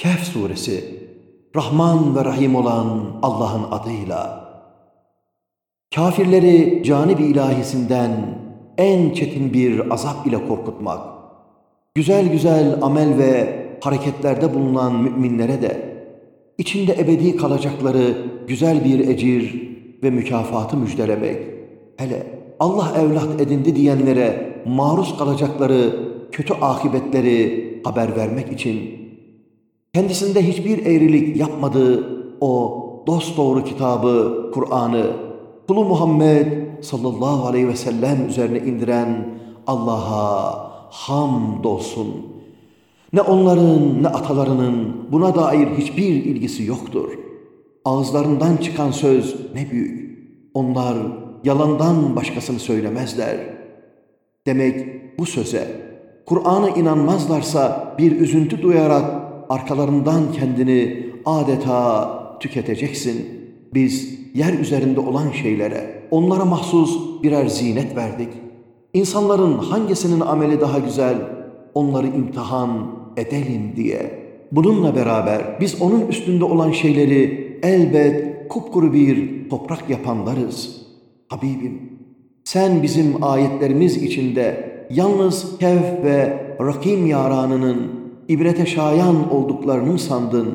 Kehf suresi. Rahman ve Rahim olan Allah'ın adıyla. Kafirleri canib ilahisinden en çetin bir azap ile korkutmak, güzel güzel amel ve hareketlerde bulunan müminlere de içinde ebedi kalacakları güzel bir ecir ve mükafatı müjdelemek, hele Allah evlat edindi diyenlere maruz kalacakları kötü akıbetleri haber vermek için kendisinde hiçbir eğrilik yapmadığı o dosdoğru kitabı, Kur'an'ı, kulu Muhammed sallallahu aleyhi ve sellem üzerine indiren Allah'a hamdolsun. Ne onların ne atalarının buna dair hiçbir ilgisi yoktur. Ağızlarından çıkan söz ne büyük. Onlar yalandan başkasını söylemezler. Demek bu söze, Kur'an'a inanmazlarsa bir üzüntü duyarak arkalarından kendini adeta tüketeceksin. Biz yer üzerinde olan şeylere, onlara mahsus birer zinet verdik. İnsanların hangisinin ameli daha güzel, onları imtihan edelim diye. Bununla beraber biz onun üstünde olan şeyleri elbet kupkuru bir toprak yapanlarız. Habibim, sen bizim ayetlerimiz içinde yalnız Kehf ve Rakim yaranının ibrete şayan olduklarını sandın,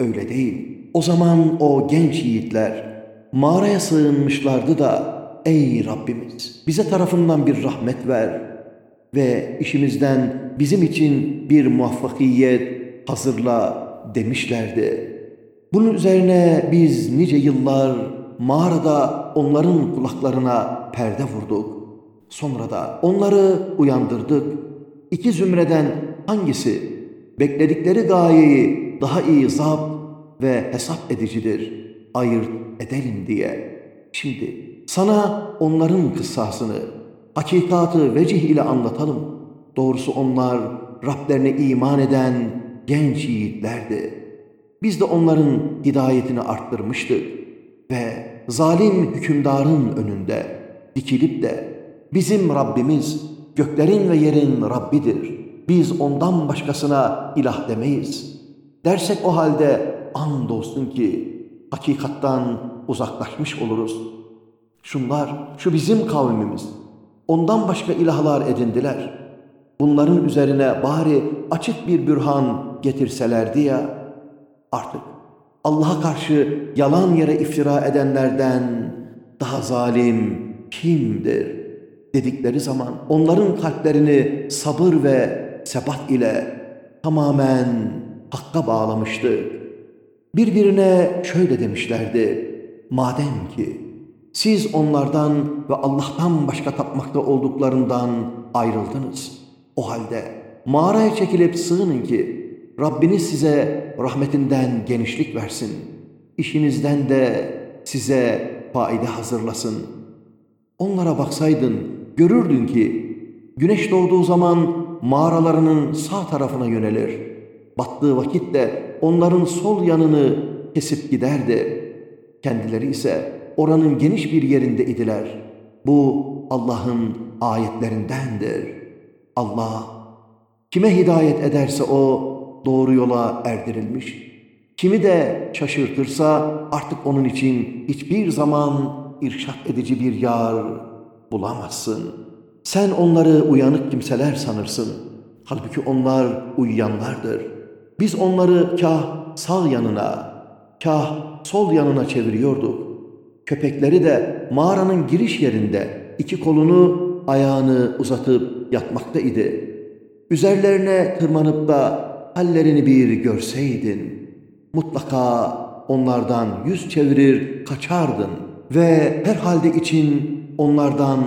öyle değil. O zaman o genç yiğitler mağaraya sığınmışlardı da, ey Rabbimiz bize tarafından bir rahmet ver ve işimizden bizim için bir muvaffakiyet hazırla demişlerdi. Bunun üzerine biz nice yıllar mağarada onların kulaklarına perde vurduk. Sonra da onları uyandırdık. İki zümreden hangisi bekledikleri gayeyi daha iyi zapt ve hesap edicidir, ayırt edelim diye. Şimdi sana onların kıssasını, hakikatı vecih ile anlatalım. Doğrusu onlar Rablerine iman eden genç yiğitlerdi. Biz de onların hidayetini arttırmıştık ve zalim hükümdarın önünde dikilip de bizim Rabbimiz göklerin ve yerin Rabbidir biz ondan başkasına ilah demeyiz. Dersek o halde andolsun ki hakikattan uzaklaşmış oluruz. Şunlar, şu bizim kavmimiz. Ondan başka ilahlar edindiler. Bunların üzerine bari açık bir bürhan getirselerdi ya, artık Allah'a karşı yalan yere iftira edenlerden daha zalim kimdir? dedikleri zaman onların kalplerini sabır ve sebat ile tamamen hakka bağlamıştı. Birbirine şöyle demişlerdi. Madem ki siz onlardan ve Allah'tan başka tapmakta olduklarından ayrıldınız. O halde mağaraya çekilip sığının ki Rabbiniz size rahmetinden genişlik versin. İşinizden de size faide hazırlasın. Onlara baksaydın görürdün ki güneş doğduğu zaman mağaralarının sağ tarafına yönelir. Battığı vakit de onların sol yanını kesip giderdi. Kendileri ise oranın geniş bir yerinde idiler. Bu Allah'ın ayetlerindendir. Allah kime hidayet ederse o doğru yola erdirilmiş. Kimi de şaşırtırsa artık onun için hiçbir zaman irşat edici bir yar bulamazsın.'' Sen onları uyanık kimseler sanırsın. Halbuki onlar uyuyanlardır. Biz onları kah sağ yanına, kah sol yanına çeviriyorduk. Köpekleri de mağaranın giriş yerinde iki kolunu, ayağını uzatıp yatmakta idi. Üzerlerine tırmanıp da hallerini bir görseydin, mutlaka onlardan yüz çevirir kaçardın ve herhalde için onlardan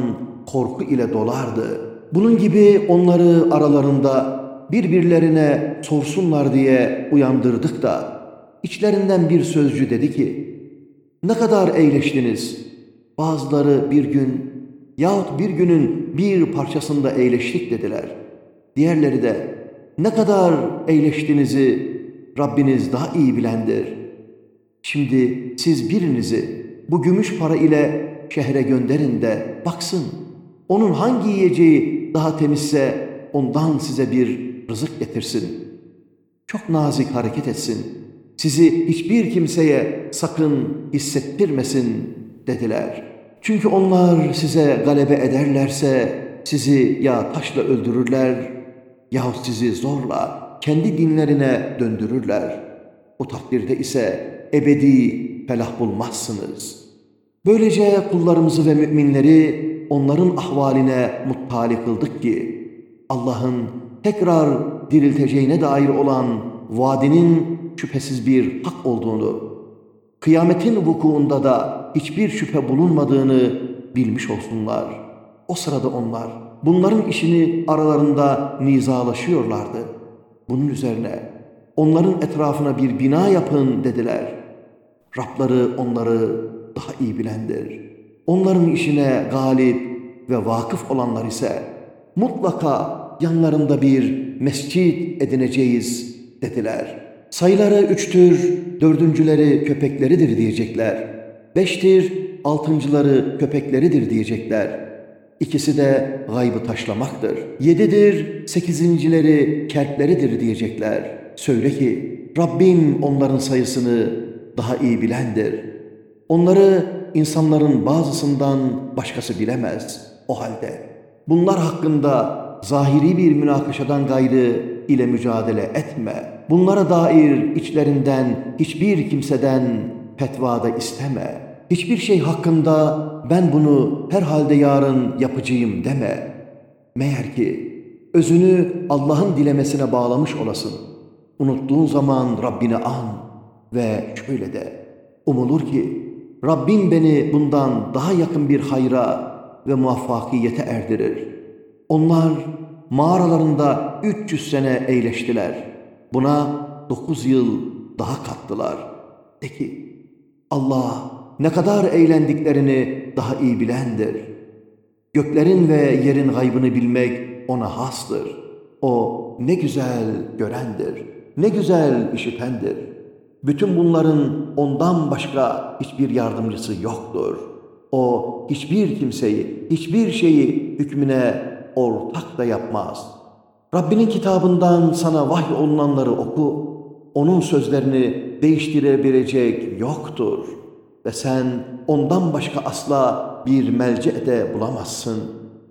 korku ile dolardı. Bunun gibi onları aralarında birbirlerine sorsunlar diye uyandırdık da içlerinden bir sözcü dedi ki ne kadar eğleştiniz? Bazıları bir gün yahut bir günün bir parçasında eğleştik dediler. Diğerleri de ne kadar eğleştiğinizi Rabbiniz daha iyi bilendir. Şimdi siz birinizi bu gümüş para ile şehre gönderin de baksın.'' Onun hangi yiyeceği daha temizse ondan size bir rızık getirsin. çok nazik hareket etsin. Sizi hiçbir kimseye sakın hissettirmesin dediler. Çünkü onlar size galebe ederlerse sizi ya taşla öldürürler yahut sizi zorla kendi dinlerine döndürürler. O takdirde ise ebedi felah bulmazsınız. Böylece kullarımızı ve müminleri onların ahvaline muttali kıldık ki Allah'ın tekrar dirilteceğine dair olan vaadinin şüphesiz bir hak olduğunu, kıyametin vukuunda da hiçbir şüphe bulunmadığını bilmiş olsunlar. O sırada onlar bunların işini aralarında nizalaşıyorlardı. Bunun üzerine onların etrafına bir bina yapın dediler. Rabları onları daha iyi bilendir. Onların işine galip ve vakıf olanlar ise mutlaka yanlarında bir mescit edineceğiz dediler. Sayıları üçtür, dördüncüleri köpekleridir diyecekler. Beştir, altıncıları köpekleridir diyecekler. İkisi de gaybı taşlamaktır. Yedidir, sekizincileri kertleridir diyecekler. Söyle ki, Rabbim onların sayısını daha iyi bilendir. Onları insanların bazısından başkası bilemez. O halde bunlar hakkında zahiri bir münakaşadan gayrı ile mücadele etme. Bunlara dair içlerinden hiçbir kimseden fetvada isteme. Hiçbir şey hakkında ben bunu herhalde yarın yapacağım deme. Meğer ki özünü Allah'ın dilemesine bağlamış olasın. Unuttuğun zaman Rabbini an ve şöyle de umulur ki Rabbim beni bundan daha yakın bir hayra ve muvaffakiyete erdirir. Onlar mağaralarında 300 sene eğleştiler. Buna 9 yıl daha kattılar. De Allah ne kadar eğlendiklerini daha iyi bilendir. Göklerin ve yerin gaybını bilmek ona hastır. O ne güzel görendir, ne güzel işitendir. Bütün bunların ondan başka hiçbir yardımcısı yoktur. O hiçbir kimseyi, hiçbir şeyi hükmüne ortak da yapmaz. Rabbinin kitabından sana vahy olunanları oku. Onun sözlerini değiştirebilecek yoktur. Ve sen ondan başka asla bir melce de bulamazsın.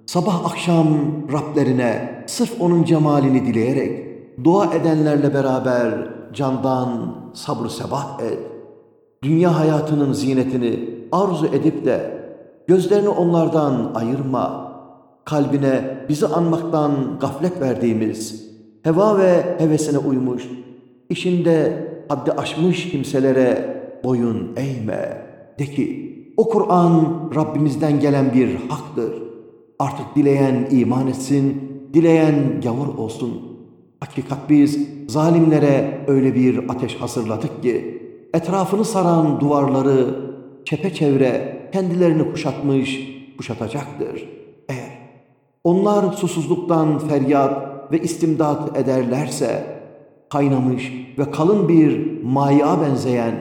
Sabah akşam Rablerine sırf onun cemalini dileyerek dua edenlerle beraber candan sabır sebat et. Dünya hayatının zinetini arzu edip de gözlerini onlardan ayırma. Kalbine bizi anmaktan gaflet verdiğimiz, heva ve hevesine uymuş, işinde haddi aşmış kimselere boyun eğme. De ki, o Kur'an Rabbimizden gelen bir haktır. Artık dileyen iman etsin, dileyen gavur olsun.'' Hakikat biz zalimlere öyle bir ateş hazırladık ki etrafını saran duvarları çepeçevre kendilerini kuşatmış, kuşatacaktır. Eğer onlar susuzluktan feryat ve istimdat ederlerse kaynamış ve kalın bir maya benzeyen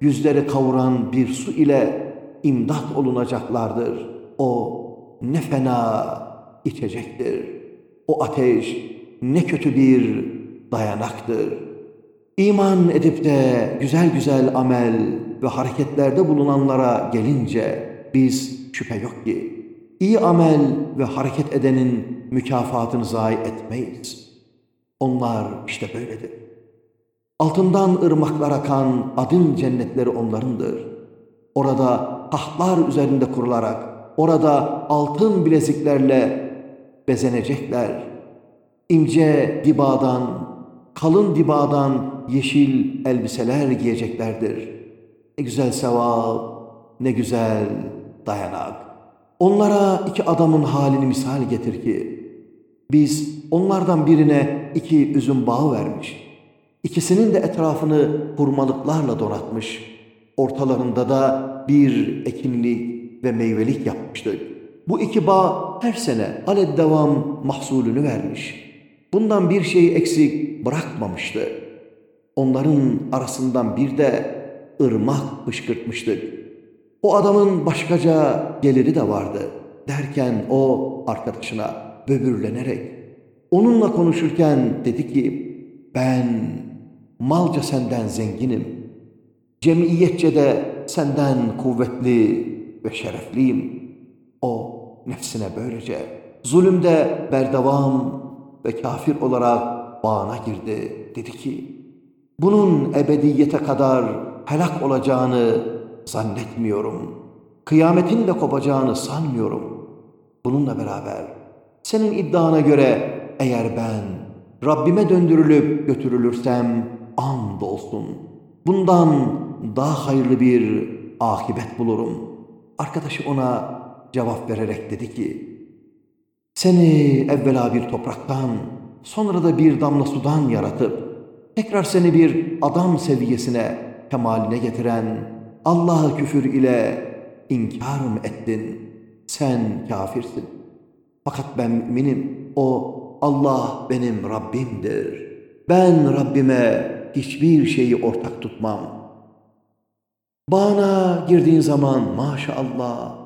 yüzleri kavuran bir su ile imdat olunacaklardır. O ne fena içecektir. O ateş ne kötü bir dayanaktır. İman edip de güzel güzel amel ve hareketlerde bulunanlara gelince biz şüphe yok ki iyi amel ve hareket edenin mükafatını zayi etmeyiz. Onlar işte böyledir. Altından ırmaklar akan adın cennetleri onlarındır. Orada tahtlar üzerinde kurularak, orada altın bileziklerle bezenecekler.'' İnce dibadan, kalın dibadan yeşil elbiseler giyeceklerdir. Ne güzel sevap, ne güzel dayanak. Onlara iki adamın halini misal getir ki, biz onlardan birine iki üzüm bağı vermiş, ikisinin de etrafını hurmalıklarla donatmış, ortalarında da bir ekinlik ve meyvelik yapmıştık. Bu iki bağ her sene aled devam mahsulünü vermiş.'' Bundan bir şey eksik bırakmamıştı. Onların arasından bir de ırmak fışkırtmıştık. O adamın başkaca geliri de vardı. Derken o arkadaşına böbürlenerek onunla konuşurken dedi ki ben malca senden zenginim. Cemiyetçe de senden kuvvetli ve şerefliyim. O nefsine böylece zulümde berdevam ve kafir olarak bağına girdi. Dedi ki, bunun ebediyete kadar helak olacağını zannetmiyorum. Kıyametin de kopacağını sanmıyorum. Bununla beraber senin iddiana göre eğer ben Rabbime döndürülüp götürülürsem and olsun. Bundan daha hayırlı bir akibet bulurum. Arkadaşı ona cevap vererek dedi ki, seni evvela bir topraktan, sonra da bir damla sudan yaratıp, tekrar seni bir adam seviyesine, kemaline getiren Allah'a küfür ile inkar mı ettin? Sen kafirsin. Fakat ben müminim. O Allah benim Rabbimdir. Ben Rabbime hiçbir şeyi ortak tutmam. Bağına girdiğin zaman maşallah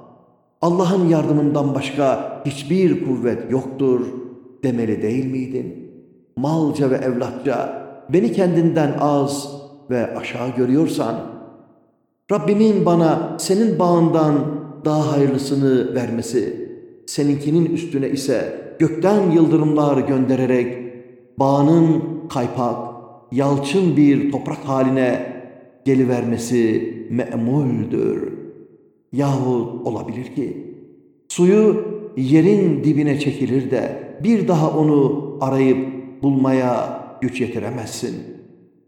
Allah'ın yardımından başka hiçbir kuvvet yoktur demeli değil miydin? Malca ve evlatça beni kendinden az ve aşağı görüyorsan, Rabbimin bana senin bağından daha hayırlısını vermesi, seninkinin üstüne ise gökten yıldırımlar göndererek bağının kaypak, yalçın bir toprak haline gelivermesi me'muldür. Yahut olabilir ki suyu yerin dibine çekilir de bir daha onu arayıp bulmaya güç yetiremezsin.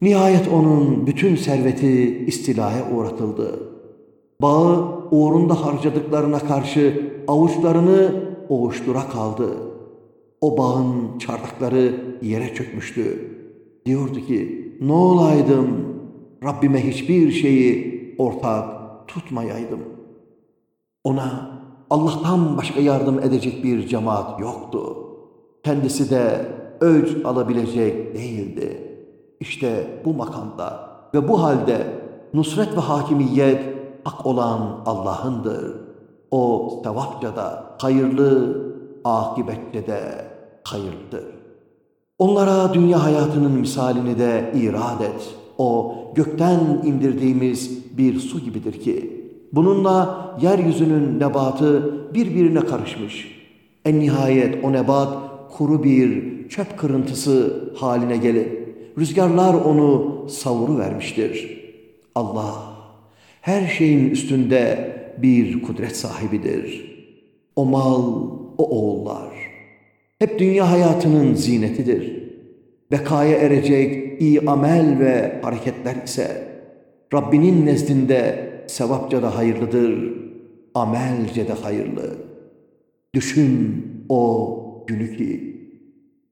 Nihayet onun bütün serveti istilaya uğratıldı. Bağı uğrunda harcadıklarına karşı avuçlarını oğuştura kaldı. O bağın çardakları yere çökmüştü. Diyordu ki, ne olaydım, Rabbime hiçbir şeyi ortak tutmayaydım. Ona Allah'tan başka yardım edecek bir cemaat yoktu. Kendisi de öc alabilecek değildi. İşte bu makamda ve bu halde nusret ve hakimiyet hak olan Allah'ındır. O sevapça da hayırlı, akibette de hayırlıdır. Onlara dünya hayatının misalini de irad et. O gökten indirdiğimiz bir su gibidir ki, bununla yeryüzünün nebatı birbirine karışmış. En nihayet o nebat kuru bir çöp kırıntısı haline gelip, rüzgarlar onu savuru vermiştir. Allah her şeyin üstünde bir kudret sahibidir. O mal, o oğullar. Hep dünya hayatının zinetidir. Bekaya erecek iyi amel ve hareketler ise Rabbinin nezdinde sevapça da hayırlıdır, amelce de hayırlı. Düşün o günü ki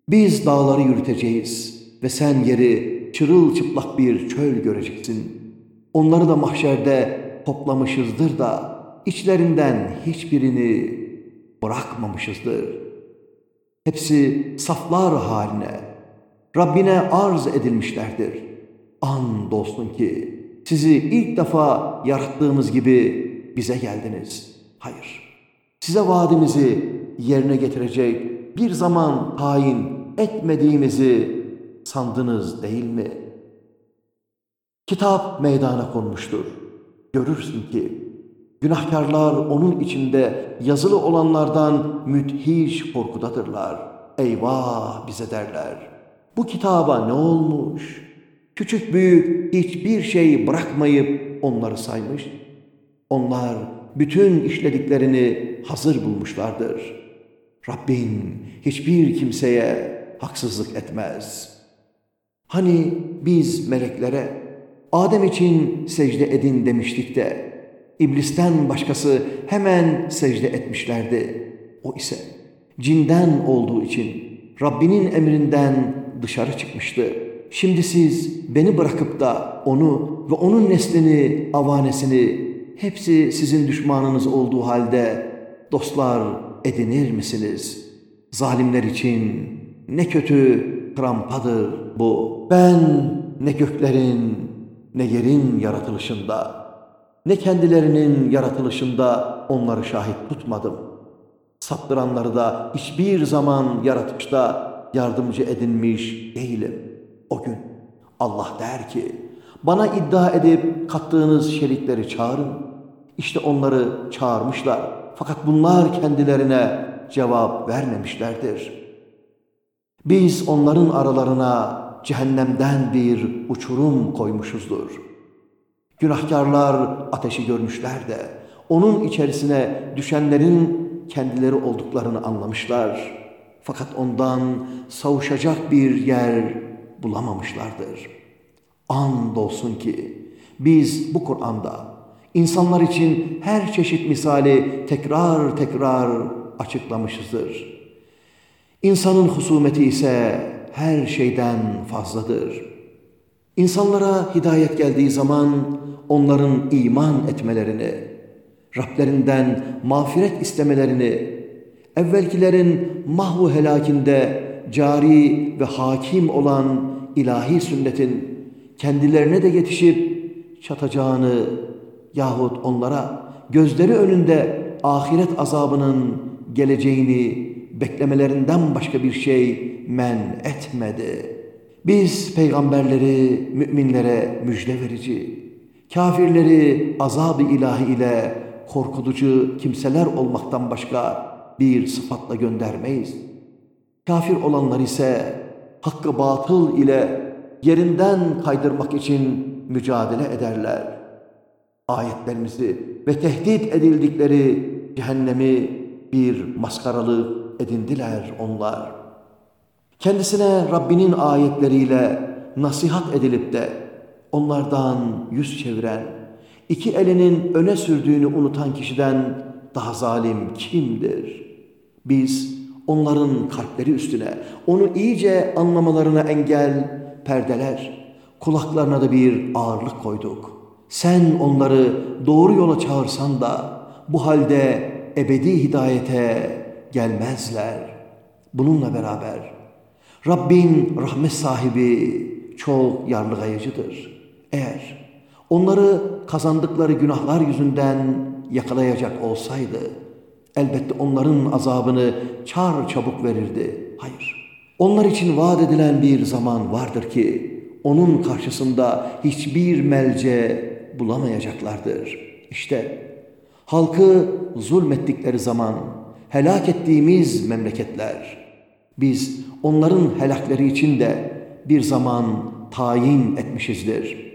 biz dağları yürüteceğiz ve sen yeri çırılçıplak bir çöl göreceksin. Onları da mahşerde toplamışızdır da içlerinden hiçbirini bırakmamışızdır. Hepsi saflar haline Rabbine arz edilmişlerdir. An dolsun ki sizi ilk defa yarattığımız gibi bize geldiniz. Hayır. Size vaadimizi yerine getirecek bir zaman tayin etmediğimizi sandınız değil mi? Kitap meydana konmuştur. Görürsün ki günahkarlar onun içinde yazılı olanlardan müthiş korkudadırlar. Eyvah bize derler. Bu kitaba ne olmuş? Küçük büyük hiçbir şey bırakmayıp onları saymış. Onlar bütün işlediklerini hazır bulmuşlardır. Rabbin hiçbir kimseye haksızlık etmez. Hani biz meleklere Adem için secde edin demiştik de İblisten başkası hemen secde etmişlerdi. O ise cinden olduğu için Rabbinin emrinden dışarı çıkmıştı. Şimdi siz beni bırakıp da onu ve onun neslini, avanesini hepsi sizin düşmanınız olduğu halde dostlar edinir misiniz? Zalimler için ne kötü krampadır bu. Ben ne göklerin ne yerin yaratılışında ne kendilerinin yaratılışında onları şahit tutmadım. Saptıranları da hiçbir zaman yaratışta yardımcı edinmiş değilim. O gün Allah der ki, bana iddia edip kattığınız şerikleri çağırın. İşte onları çağırmışlar. Fakat bunlar kendilerine cevap vermemişlerdir. Biz onların aralarına cehennemden bir uçurum koymuşuzdur. Günahkarlar ateşi görmüşler de onun içerisine düşenlerin kendileri olduklarını anlamışlar. Fakat ondan savuşacak bir yer bulamamışlardır. Andolsun ki biz bu Kur'an'da insanlar için her çeşit misali tekrar tekrar açıklamışızdır. İnsanın husumeti ise her şeyden fazladır. İnsanlara hidayet geldiği zaman onların iman etmelerini, Rablerinden mağfiret istemelerini, evvelkilerin mahvu helakinde cari ve hakim olan ilahi sünnetin kendilerine de yetişip çatacağını yahut onlara gözleri önünde ahiret azabının geleceğini beklemelerinden başka bir şey men etmedi. Biz peygamberleri müminlere müjde verici, kafirleri azab-ı ilahi ile korkutucu kimseler olmaktan başka bir sıfatla göndermeyiz. Kafir olanlar ise hakkı batıl ile yerinden kaydırmak için mücadele ederler. Ayetlerimizi ve tehdit edildikleri cehennemi bir maskaralı edindiler onlar. Kendisine Rabbinin ayetleriyle nasihat edilip de onlardan yüz çeviren, iki elinin öne sürdüğünü unutan kişiden daha zalim kimdir? Biz onların kalpleri üstüne, onu iyice anlamalarına engel, perdeler, kulaklarına da bir ağırlık koyduk. Sen onları doğru yola çağırsan da bu halde ebedi hidayete gelmezler. Bununla beraber Rabbin rahmet sahibi çok yarlıgayıcıdır. Eğer onları kazandıkları günahlar yüzünden yakalayacak olsaydı elbette onların azabını çar çabuk verirdi. Hayır. Onlar için vaat edilen bir zaman vardır ki onun karşısında hiçbir melce bulamayacaklardır. İşte halkı zulmettikleri zaman helak ettiğimiz memleketler. Biz onların helakleri için de bir zaman tayin etmişizdir.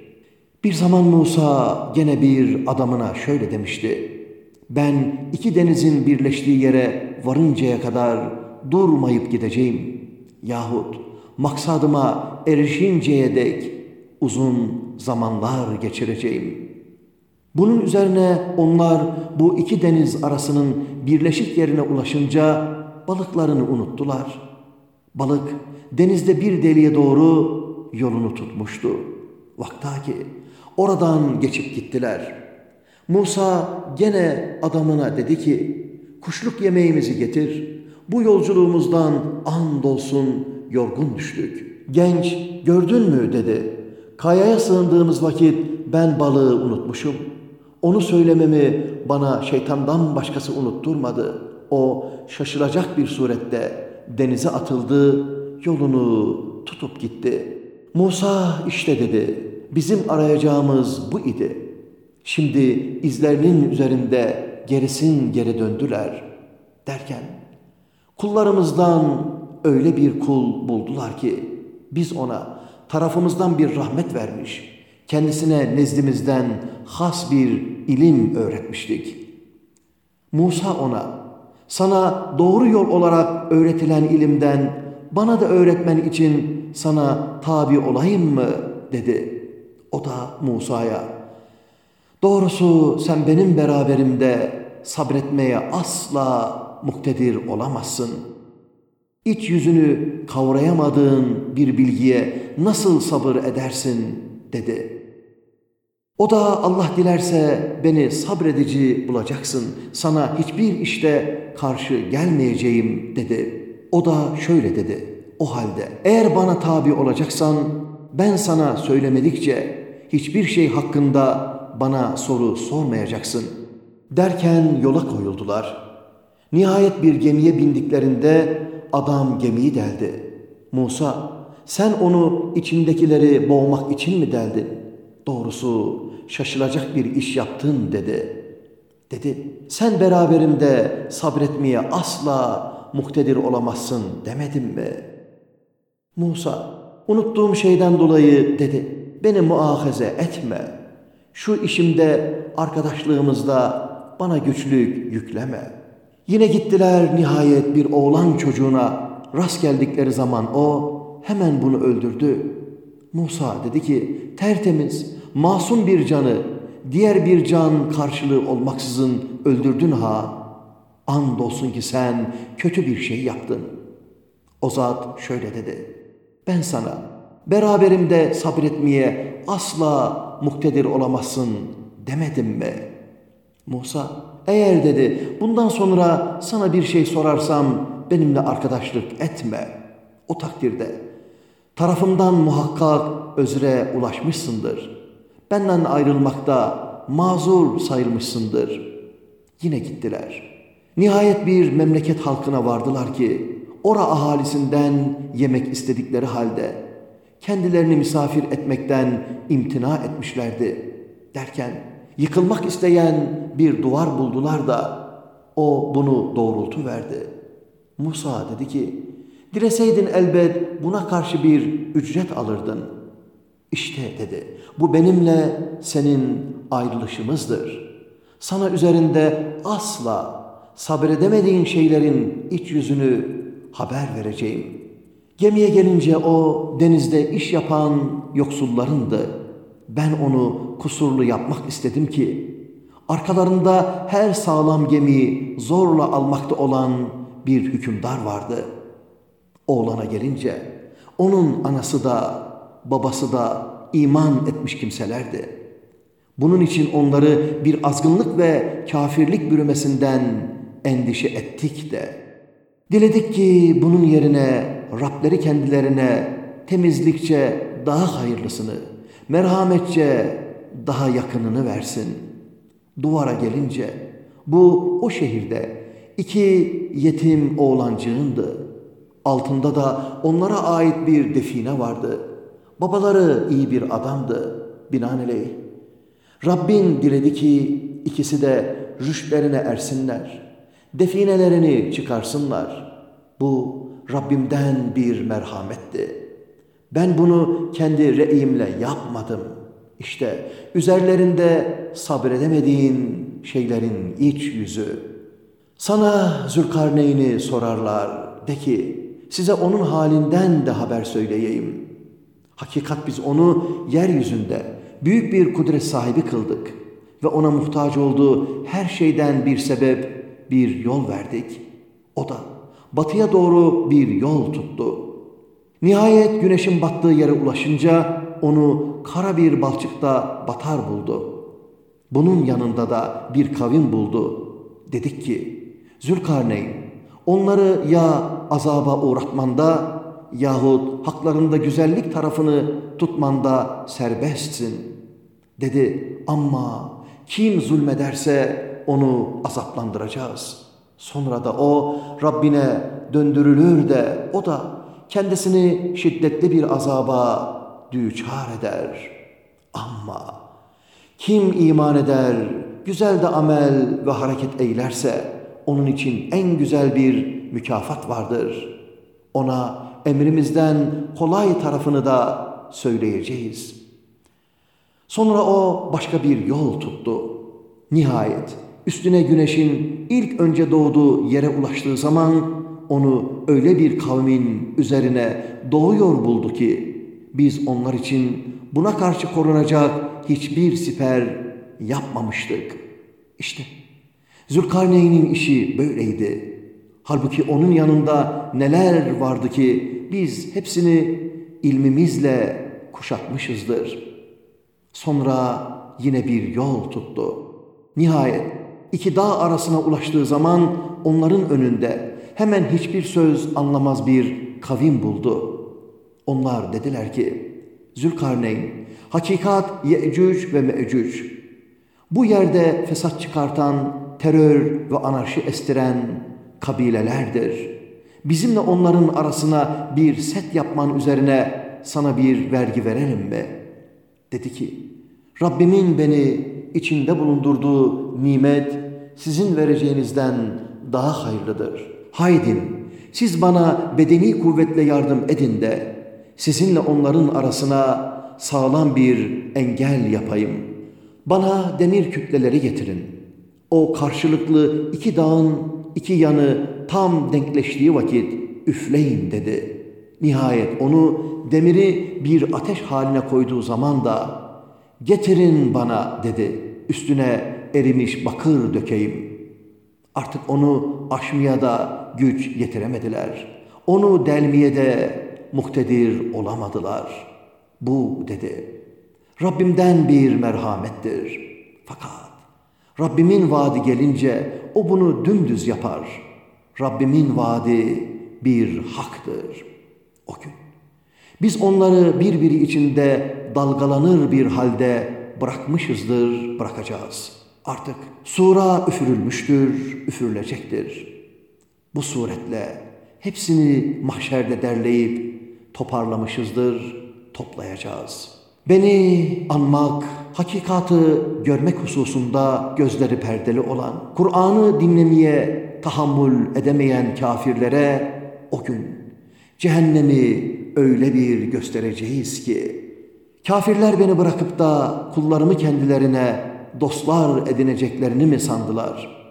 Bir zaman Musa gene bir adamına şöyle demişti. Ben iki denizin birleştiği yere varıncaya kadar durmayıp gideceğim. Yahut maksadıma erişinceye dek uzun zamanlar geçireceğim. Bunun üzerine onlar bu iki deniz arasının birleşik yerine ulaşınca balıklarını unuttular. Balık denizde bir deliğe doğru yolunu tutmuştu. Vaktaki oradan geçip gittiler. Musa gene adamına dedi ki, kuşluk yemeğimizi getir. Bu yolculuğumuzdan andolsun yorgun düştük. Genç gördün mü dedi. Kayaya sığındığımız vakit ben balığı unutmuşum. Onu söylememi bana şeytandan başkası unutturmadı. O şaşıracak bir surette denize atıldı, yolunu tutup gitti. Musa işte dedi, bizim arayacağımız bu idi. Şimdi izlerinin üzerinde gerisin geri döndüler derken kullarımızdan öyle bir kul buldular ki biz ona tarafımızdan bir rahmet vermiş, kendisine nezdimizden has bir ilim öğretmiştik. Musa ona, sana doğru yol olarak öğretilen ilimden bana da öğretmen için sana tabi olayım mı? dedi. O da Musa'ya, doğrusu sen benim beraberimde sabretmeye asla muktedir olamazsın. İç yüzünü kavrayamadığın bir bilgiye nasıl sabır edersin dedi.'' O da Allah dilerse beni sabredici bulacaksın. Sana hiçbir işte karşı gelmeyeceğim dedi. O da şöyle dedi. O halde eğer bana tabi olacaksan ben sana söylemedikçe hiçbir şey hakkında bana soru sormayacaksın. Derken yola koyuldular. Nihayet bir gemiye bindiklerinde adam gemiyi deldi. Musa sen onu içindekileri boğmak için mi deldin? Doğrusu şaşılacak bir iş yaptın dedi. Dedi, sen beraberimde sabretmeye asla muhtedir olamazsın demedim mi? Musa, unuttuğum şeyden dolayı dedi, beni muahaze etme. Şu işimde, arkadaşlığımızda bana güçlük yükleme. Yine gittiler nihayet bir oğlan çocuğuna rast geldikleri zaman o hemen bunu öldürdü. Musa dedi ki tertemiz, masum bir canı diğer bir can karşılığı olmaksızın öldürdün ha. Andolsun ki sen kötü bir şey yaptın. O zat şöyle dedi. Ben sana beraberimde sabretmeye asla muktedir olamazsın demedim mi? Musa eğer dedi bundan sonra sana bir şey sorarsam benimle arkadaşlık etme. O takdirde tarafımdan muhakkak özre ulaşmışsındır. Benden ayrılmakta mazur sayılmışsındır. Yine gittiler. Nihayet bir memleket halkına vardılar ki ora ahalisinden yemek istedikleri halde kendilerini misafir etmekten imtina etmişlerdi. Derken yıkılmak isteyen bir duvar buldular da o bunu doğrultu verdi. Musa dedi ki, dileseydin elbet buna karşı bir ücret alırdın. İşte dedi, bu benimle senin ayrılışımızdır. Sana üzerinde asla sabredemediğin şeylerin iç yüzünü haber vereceğim. Gemiye gelince o denizde iş yapan yoksullarındı. Ben onu kusurlu yapmak istedim ki arkalarında her sağlam gemiyi zorla almakta olan bir hükümdar vardı. Oğlana gelince onun anası da babası da iman etmiş kimselerdi. Bunun için onları bir azgınlık ve kafirlik bürümesinden endişe ettik de. Diledik ki bunun yerine Rableri kendilerine temizlikçe daha hayırlısını, merhametçe daha yakınını versin. Duvara gelince bu o şehirde iki yetim oğlancığındı. Altında da onlara ait bir define vardı. Babaları iyi bir adamdı binaenaleyh. Rabbin diledi ki ikisi de rüştlerine ersinler. Definelerini çıkarsınlar. Bu Rabbimden bir merhametti. Ben bunu kendi re'imle yapmadım. İşte üzerlerinde sabredemediğin şeylerin iç yüzü. Sana Zülkarneyn'i sorarlar. De ki size onun halinden de haber söyleyeyim. Hakikat biz onu yeryüzünde büyük bir kudret sahibi kıldık ve ona muhtaç olduğu her şeyden bir sebep, bir yol verdik. O da batıya doğru bir yol tuttu. Nihayet güneşin battığı yere ulaşınca onu kara bir balçıkta batar buldu. Bunun yanında da bir kavim buldu. Dedik ki, Zülkarneyn, onları ya azaba uğratmanda yahut haklarında güzellik tarafını tutmanda serbestsin. Dedi ama kim zulmederse onu azaplandıracağız.'' Sonra da o Rabbine döndürülür de o da kendisini şiddetli bir azaba düçar eder. Ama kim iman eder, güzel de amel ve hareket eylerse onun için en güzel bir mükafat vardır. Ona emrimizden kolay tarafını da söyleyeceğiz. Sonra o başka bir yol tuttu. Nihayet üstüne güneşin ilk önce doğduğu yere ulaştığı zaman onu öyle bir kavmin üzerine doğuyor buldu ki biz onlar için buna karşı korunacak hiçbir siper yapmamıştık. İşte Zülkarneyn'in işi böyleydi. Halbuki onun yanında neler vardı ki biz hepsini ilmimizle kuşatmışızdır. Sonra yine bir yol tuttu. Nihayet iki dağ arasına ulaştığı zaman onların önünde hemen hiçbir söz anlamaz bir kavim buldu. Onlar dediler ki, Zülkarneyn, hakikat Ye'cüc ve Me'cüc. Bu yerde fesat çıkartan, terör ve anarşi estiren kabilelerdir. Bizimle onların arasına bir set yapman üzerine sana bir vergi verelim mi? Dedi ki, Rabbimin beni içinde bulundurduğu nimet sizin vereceğinizden daha hayırlıdır. Haydin, siz bana bedeni kuvvetle yardım edin de sizinle onların arasına sağlam bir engel yapayım. Bana demir kütleleri getirin. O karşılıklı iki dağın iki yanı tam denkleştiği vakit üfleyin dedi. Nihayet onu demiri bir ateş haline koyduğu zaman da getirin bana dedi. Üstüne erimiş bakır dökeyim. Artık onu aşmaya da güç yetiremediler. Onu delmeye de muktedir olamadılar. Bu dedi. Rabbimden bir merhamettir. Fakat Rabbimin vaadi gelince o bunu dümdüz yapar. Rabbimin vaadi bir haktır. O gün. Biz onları birbiri içinde dalgalanır bir halde bırakmışızdır, bırakacağız. Artık sura üfürülmüştür, üfürülecektir. Bu suretle hepsini mahşerde derleyip toparlamışızdır, toplayacağız. Beni anmak, hakikatı görmek hususunda gözleri perdeli olan, Kur'an'ı dinlemeye tahammül edemeyen kafirlere o gün cehennemi öyle bir göstereceğiz ki, kafirler beni bırakıp da kullarımı kendilerine dostlar edineceklerini mi sandılar?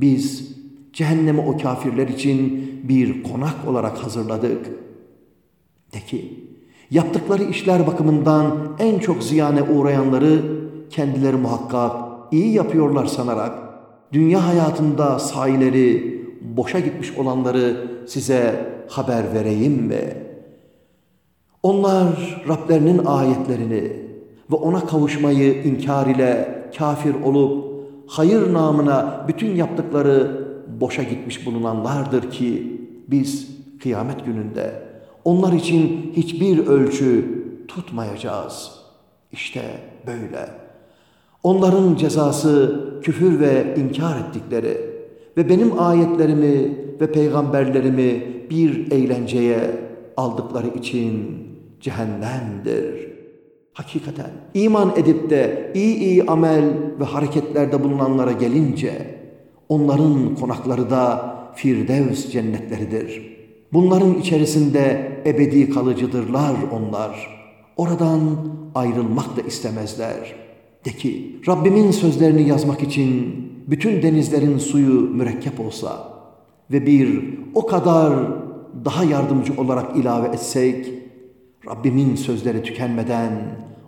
Biz cehennemi o kafirler için bir konak olarak hazırladık. De ki, yaptıkları işler bakımından en çok ziyane uğrayanları kendileri muhakkak iyi yapıyorlar sanarak, dünya hayatında sahileri boşa gitmiş olanları size haber vereyim mi? Onlar Rablerinin ayetlerini ve ona kavuşmayı inkar ile kafir olup hayır namına bütün yaptıkları boşa gitmiş bulunanlardır ki biz kıyamet gününde onlar için hiçbir ölçü tutmayacağız. İşte böyle. Onların cezası küfür ve inkar ettikleri ve benim ayetlerimi ve peygamberlerimi bir eğlenceye aldıkları için cehennemdir. Hakikaten iman edip de iyi iyi amel ve hareketlerde bulunanlara gelince onların konakları da Firdevs cennetleridir. Bunların içerisinde ebedi kalıcıdırlar onlar. Oradan ayrılmak da istemezler. De ki Rabbimin sözlerini yazmak için bütün denizlerin suyu mürekkep olsa ve bir o kadar daha yardımcı olarak ilave etsek Rabbimin sözleri tükenmeden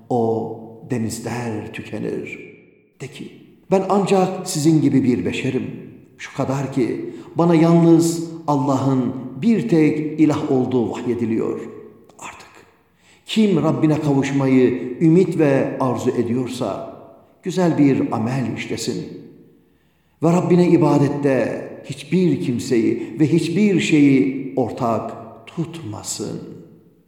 o denizler tükenir. De ki ben ancak sizin gibi bir beşerim. Şu kadar ki bana yalnız Allah'ın bir tek ilah olduğu vahyediliyor. Artık kim Rabbine kavuşmayı ümit ve arzu ediyorsa güzel bir amel işlesin. Ve Rabbine ibadette hiçbir kimseyi ve hiçbir şeyi ortak tutmasın.''